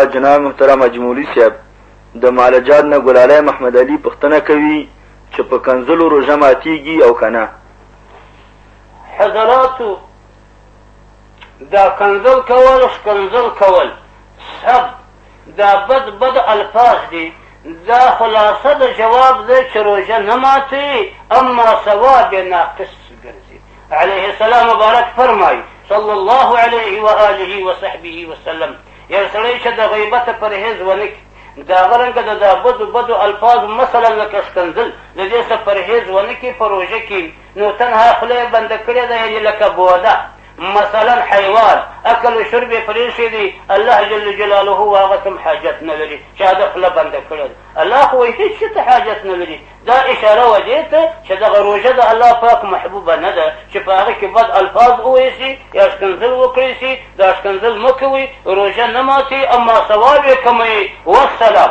جناب محترم اجمولي صاحب د ماله جاد نه ګلالی محمد علي پوښتنه کوي چې په کنځلو روژه ماتیږي او کنه حضراتو دا کنځل کول ښکنځل کول سب دا بد بد الفاظ دي دا خلاصه د جواب دی چې روژه نه ماتوي اما ثواب یې ناقص ګرځي علیه السلام مبارک فرمایي صلی الله علیه و آله و صحبه وسلم یو سړی چې د غیبت پرهیز ونه کړي د هغه رنګه د دا بدو بدو الفاظو مثلا لکه ښکنځل د دې څخه پرهیز ونه کړي په روژه کې نو تنها خوله یې بنده کړې ده یعنې لکه بوده مثلا حیوان اکل و شرب یې پرېښی دی الله جل جلاله هغه ته هم حاجت نه لري چې هغه خوله بنده کړې ده الله خو وایي هېڅ شي ته حاجت نه لري دا اشاره وه دې ته چې دغه روژه د الله پاک محبوبه نه ده چې په هغه کې بد الفاظ وویل سي یا ښکنځل وکړی سي دا ښکنځل مه کوئ روژه نه ماتي اما ثواب یې کموي والسلام